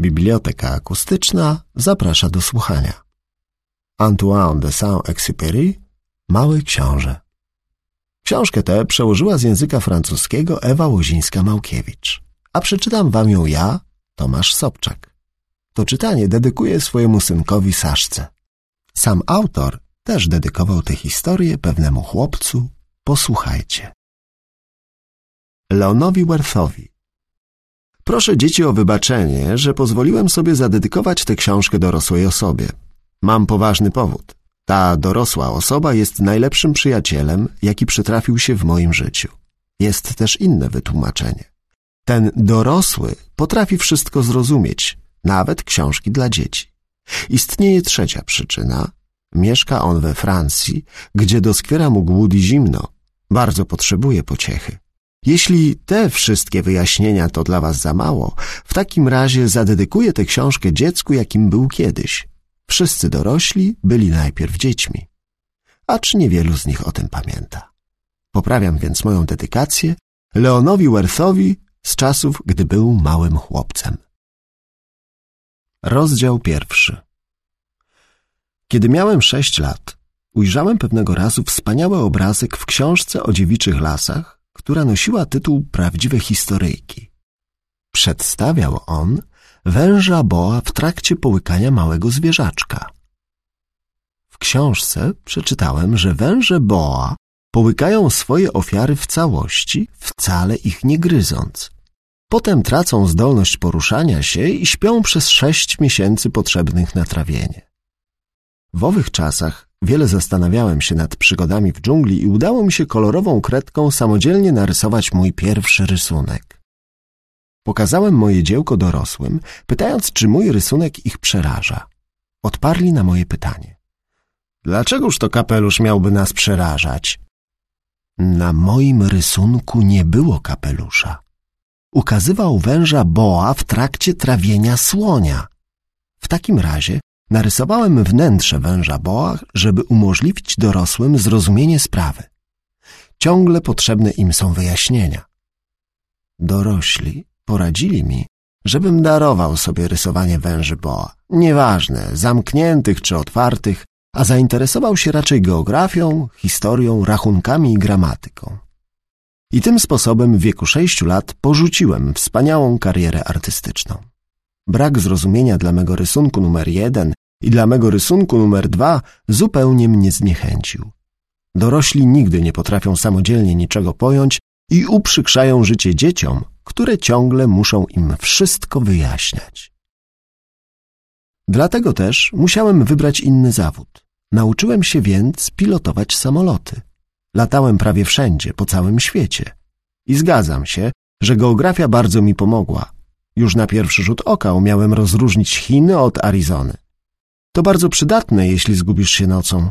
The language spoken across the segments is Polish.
Biblioteka akustyczna zaprasza do słuchania. Antoine de Saint-Exupéry Mały Książę Książkę tę przełożyła z języka francuskiego Ewa Łozińska-Małkiewicz, a przeczytam wam ją ja, Tomasz Sobczak. To czytanie dedykuję swojemu synkowi Saszce. Sam autor też dedykował tę historię pewnemu chłopcu. Posłuchajcie. Leonowi Werthowi Proszę dzieci o wybaczenie, że pozwoliłem sobie zadedykować tę książkę dorosłej osobie. Mam poważny powód. Ta dorosła osoba jest najlepszym przyjacielem, jaki przytrafił się w moim życiu. Jest też inne wytłumaczenie. Ten dorosły potrafi wszystko zrozumieć, nawet książki dla dzieci. Istnieje trzecia przyczyna. Mieszka on we Francji, gdzie doskwiera mu głód i zimno. Bardzo potrzebuje pociechy. Jeśli te wszystkie wyjaśnienia to dla was za mało, w takim razie zadedykuję tę książkę dziecku, jakim był kiedyś. Wszyscy dorośli byli najpierw dziećmi, acz niewielu z nich o tym pamięta. Poprawiam więc moją dedykację Leonowi Werthowi z czasów, gdy był małym chłopcem. Rozdział pierwszy Kiedy miałem sześć lat, ujrzałem pewnego razu wspaniały obrazek w książce o dziewiczych lasach, która nosiła tytuł Prawdziwe historyjki. Przedstawiał on węża boa w trakcie połykania małego zwierzaczka. W książce przeczytałem, że węże boa połykają swoje ofiary w całości, wcale ich nie gryząc. Potem tracą zdolność poruszania się i śpią przez sześć miesięcy potrzebnych na trawienie. W owych czasach Wiele zastanawiałem się nad przygodami w dżungli i udało mi się kolorową kredką samodzielnie narysować mój pierwszy rysunek. Pokazałem moje dziełko dorosłym, pytając, czy mój rysunek ich przeraża. Odparli na moje pytanie. Dlaczegoż to kapelusz miałby nas przerażać? Na moim rysunku nie było kapelusza. Ukazywał węża boa w trakcie trawienia słonia. W takim razie Narysowałem wnętrze węża boa, żeby umożliwić dorosłym zrozumienie sprawy. Ciągle potrzebne im są wyjaśnienia. Dorośli poradzili mi, żebym darował sobie rysowanie węży boa, nieważne, zamkniętych czy otwartych, a zainteresował się raczej geografią, historią, rachunkami i gramatyką. I tym sposobem w wieku sześciu lat porzuciłem wspaniałą karierę artystyczną. Brak zrozumienia dla mego rysunku numer jeden i dla mego rysunku numer dwa zupełnie mnie zniechęcił. Dorośli nigdy nie potrafią samodzielnie niczego pojąć i uprzykrzają życie dzieciom, które ciągle muszą im wszystko wyjaśniać. Dlatego też musiałem wybrać inny zawód. Nauczyłem się więc pilotować samoloty. Latałem prawie wszędzie, po całym świecie. I zgadzam się, że geografia bardzo mi pomogła. Już na pierwszy rzut oka umiałem rozróżnić Chiny od Arizony. To bardzo przydatne, jeśli zgubisz się nocą.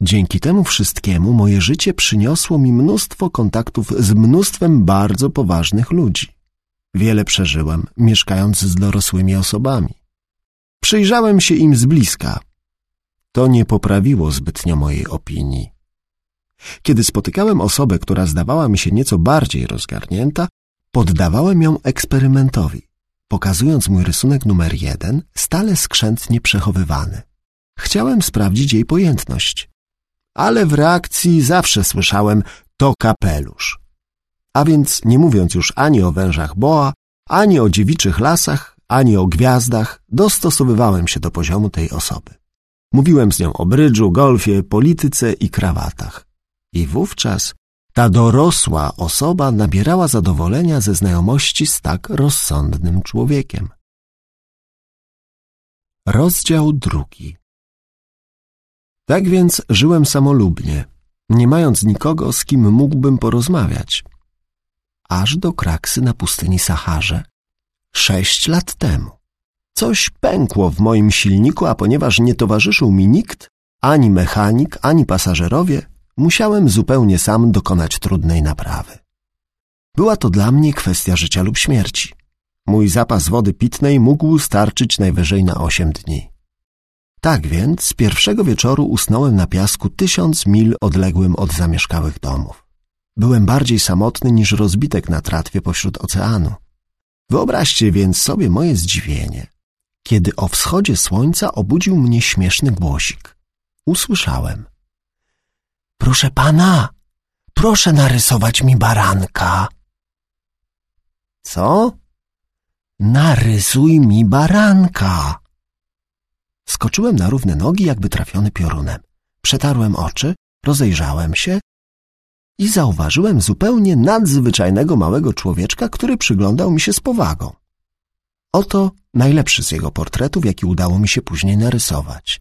Dzięki temu wszystkiemu moje życie przyniosło mi mnóstwo kontaktów z mnóstwem bardzo poważnych ludzi. Wiele przeżyłem, mieszkając z dorosłymi osobami. Przyjrzałem się im z bliska. To nie poprawiło zbytnio mojej opinii. Kiedy spotykałem osobę, która zdawała mi się nieco bardziej rozgarnięta, poddawałem ją eksperymentowi pokazując mój rysunek numer jeden, stale skrzętnie przechowywany. Chciałem sprawdzić jej pojętność. Ale w reakcji zawsze słyszałem to kapelusz. A więc nie mówiąc już ani o wężach boa, ani o dziewiczych lasach, ani o gwiazdach, dostosowywałem się do poziomu tej osoby. Mówiłem z nią o brydżu, golfie, polityce i krawatach. I wówczas ta dorosła osoba nabierała zadowolenia ze znajomości z tak rozsądnym człowiekiem. Rozdział drugi Tak więc żyłem samolubnie, nie mając nikogo, z kim mógłbym porozmawiać. Aż do kraksy na pustyni Saharze, sześć lat temu. Coś pękło w moim silniku, a ponieważ nie towarzyszył mi nikt, ani mechanik, ani pasażerowie, musiałem zupełnie sam dokonać trudnej naprawy. Była to dla mnie kwestia życia lub śmierci. Mój zapas wody pitnej mógł starczyć najwyżej na osiem dni. Tak więc pierwszego wieczoru usnąłem na piasku tysiąc mil odległym od zamieszkałych domów. Byłem bardziej samotny niż rozbitek na tratwie pośród oceanu. Wyobraźcie więc sobie moje zdziwienie, kiedy o wschodzie słońca obudził mnie śmieszny głosik. Usłyszałem. Proszę pana, proszę narysować mi baranka. Co? Narysuj mi baranka. Skoczyłem na równe nogi, jakby trafiony piorunem. Przetarłem oczy, rozejrzałem się i zauważyłem zupełnie nadzwyczajnego małego człowieczka, który przyglądał mi się z powagą. Oto najlepszy z jego portretów, jaki udało mi się później narysować.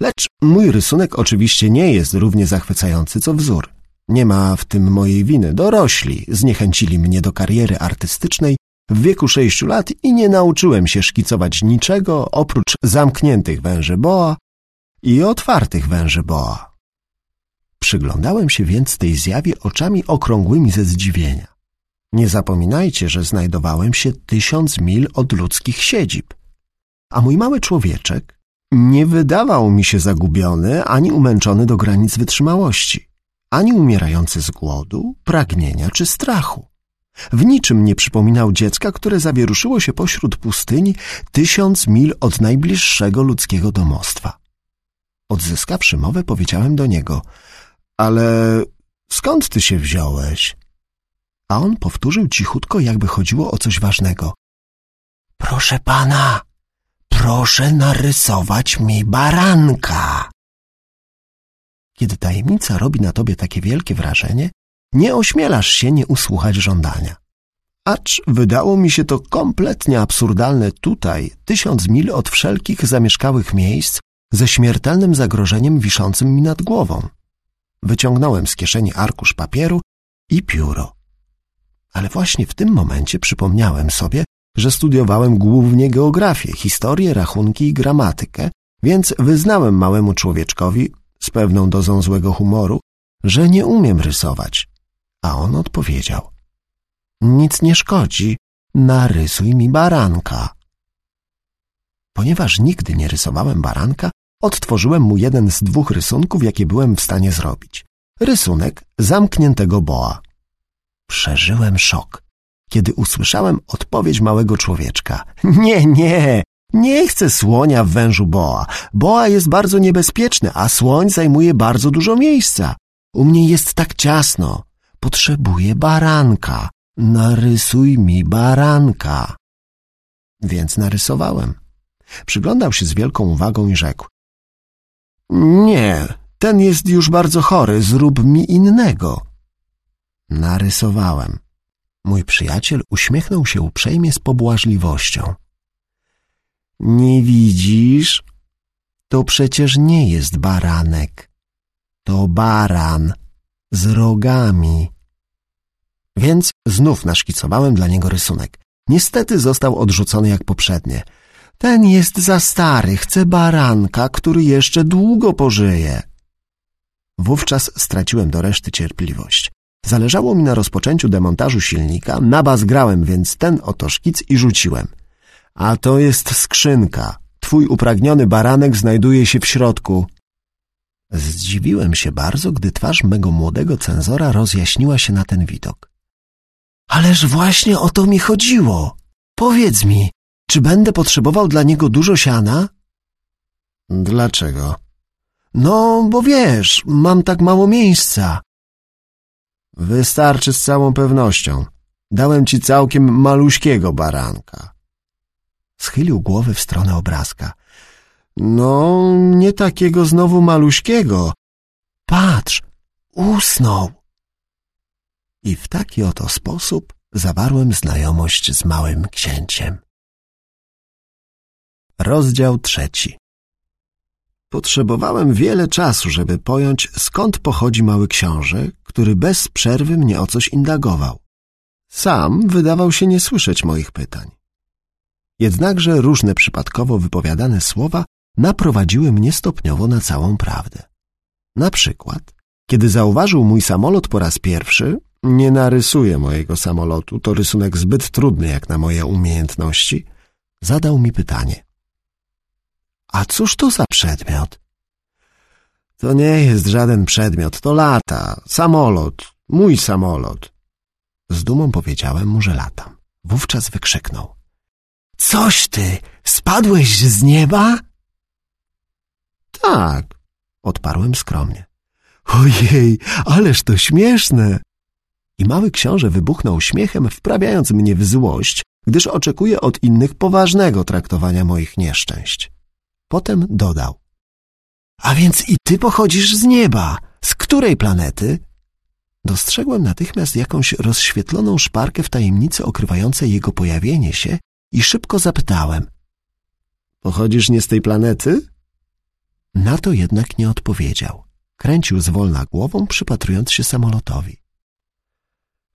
Lecz mój rysunek oczywiście nie jest równie zachwycający co wzór. Nie ma w tym mojej winy. Dorośli zniechęcili mnie do kariery artystycznej w wieku sześciu lat i nie nauczyłem się szkicować niczego oprócz zamkniętych węży boa i otwartych węży boa. Przyglądałem się więc tej zjawie oczami okrągłymi ze zdziwienia. Nie zapominajcie, że znajdowałem się tysiąc mil od ludzkich siedzib, a mój mały człowieczek nie wydawał mi się zagubiony ani umęczony do granic wytrzymałości, ani umierający z głodu, pragnienia czy strachu. W niczym nie przypominał dziecka, które zawieruszyło się pośród pustyni tysiąc mil od najbliższego ludzkiego domostwa. Odzyskawszy mowę, powiedziałem do niego, ale skąd ty się wziąłeś? A on powtórzył cichutko, jakby chodziło o coś ważnego. Proszę pana, proszę narysować mi baranka. Kiedy tajemnica robi na tobie takie wielkie wrażenie, nie ośmielasz się nie usłuchać żądania. Acz wydało mi się to kompletnie absurdalne tutaj, tysiąc mil od wszelkich zamieszkałych miejsc, ze śmiertelnym zagrożeniem wiszącym mi nad głową. Wyciągnąłem z kieszeni arkusz papieru i pióro. Ale właśnie w tym momencie przypomniałem sobie, że studiowałem głównie geografię, historię, rachunki i gramatykę, więc wyznałem małemu człowieczkowi z pewną dozą złego humoru, że nie umiem rysować. A on odpowiedział: Nic nie szkodzi, narysuj mi baranka. Ponieważ nigdy nie rysowałem baranka, odtworzyłem mu jeden z dwóch rysunków, jakie byłem w stanie zrobić. Rysunek zamkniętego boa. Przeżyłem szok, kiedy usłyszałem odpowiedź małego człowieczka. Nie, nie, nie chcę słonia w wężu boa. Boa jest bardzo niebezpieczny, a słoń zajmuje bardzo dużo miejsca. U mnie jest tak ciasno. Potrzebuję baranka. Narysuj mi baranka. Więc narysowałem. Przyglądał się z wielką uwagą i rzekł. Nie, ten jest już bardzo chory, zrób mi innego. Narysowałem. Mój przyjaciel uśmiechnął się uprzejmie z pobłażliwością. Nie widzisz? To przecież nie jest baranek. To baran z rogami. Więc znów naszkicowałem dla niego rysunek. Niestety został odrzucony jak poprzednie. Ten jest za stary, chcę baranka, który jeszcze długo pożyje. Wówczas straciłem do reszty cierpliwość. Zależało mi na rozpoczęciu demontażu silnika, nabazgrałem więc ten oto szkic i rzuciłem. A to jest skrzynka. Twój upragniony baranek znajduje się w środku. Zdziwiłem się bardzo, gdy twarz mego młodego cenzora rozjaśniła się na ten widok. Ależ właśnie o to mi chodziło. Powiedz mi, czy będę potrzebował dla niego dużo siana? Dlaczego? No, bo wiesz, mam tak mało miejsca. Wystarczy z całą pewnością. Dałem ci całkiem maluśkiego baranka. Schylił głowę w stronę obrazka. No, nie takiego znowu maluśkiego. Patrz, usnął. I w taki oto sposób zawarłem znajomość z małym księciem. Rozdział trzeci Potrzebowałem wiele czasu, żeby pojąć, skąd pochodzi mały książę, który bez przerwy mnie o coś indagował. Sam wydawał się nie słyszeć moich pytań. Jednakże różne przypadkowo wypowiadane słowa naprowadziły mnie stopniowo na całą prawdę. Na przykład, kiedy zauważył mój samolot po raz pierwszy, nie narysuję mojego samolotu, to rysunek zbyt trudny jak na moje umiejętności, zadał mi pytanie. A cóż to za przedmiot? To nie jest żaden przedmiot, to lata, samolot, mój samolot. Z dumą powiedziałem mu, że latam. Wówczas wykrzyknął. Coś ty, spadłeś z nieba? Tak, odparłem skromnie. Ojej, ależ to śmieszne! I mały książę wybuchnął śmiechem, wprawiając mnie w złość, gdyż oczekuje od innych poważnego traktowania moich nieszczęść. Potem dodał. A więc i ty pochodzisz z nieba. Z której planety? Dostrzegłem natychmiast jakąś rozświetloną szparkę w tajemnicy okrywającej jego pojawienie się i szybko zapytałem. Pochodzisz nie z tej planety? Na to jednak nie odpowiedział. Kręcił zwolna głową, przypatrując się samolotowi.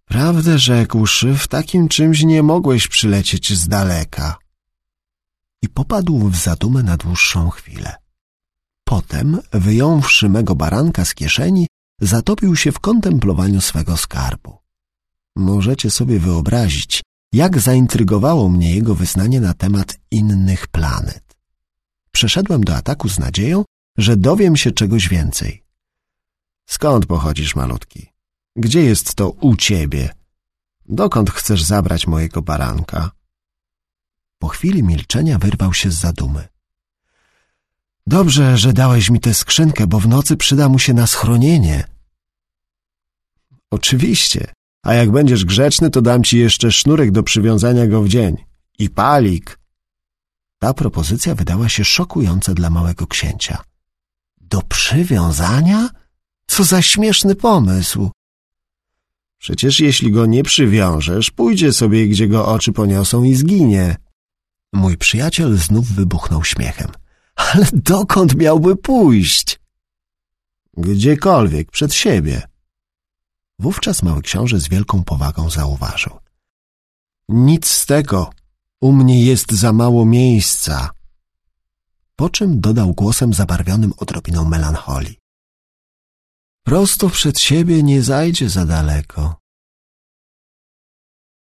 Prawdę rzekłszy, w takim czymś nie mogłeś przylecieć z daleka. I popadł w zadumę na dłuższą chwilę. Potem, wyjąwszy mego baranka z kieszeni, zatopił się w kontemplowaniu swego skarbu. Możecie sobie wyobrazić, jak zaintrygowało mnie jego wyznanie na temat innych planet. Przeszedłem do ataku z nadzieją, że dowiem się czegoś więcej. Skąd pochodzisz, malutki? Gdzie jest to u ciebie? Dokąd chcesz zabrać mojego baranka? Po chwili milczenia wyrwał się z zadumy. Dobrze, że dałeś mi tę skrzynkę, bo w nocy przyda mu się na schronienie. Oczywiście, a jak będziesz grzeczny, to dam ci jeszcze sznurek do przywiązania go w dzień. I palik. Ta propozycja wydała się szokująca dla małego księcia. Do przywiązania? Co za śmieszny pomysł. Przecież jeśli go nie przywiążesz, pójdzie sobie, gdzie go oczy poniosą i zginie. Mój przyjaciel znów wybuchnął śmiechem. Ale dokąd miałby pójść? Gdziekolwiek, przed siebie. Wówczas mały książę z wielką powagą zauważył. Nic z tego. U mnie jest za mało miejsca. Po czym dodał głosem zabarwionym odrobiną melancholii. Prosto przed siebie nie zajdzie za daleko.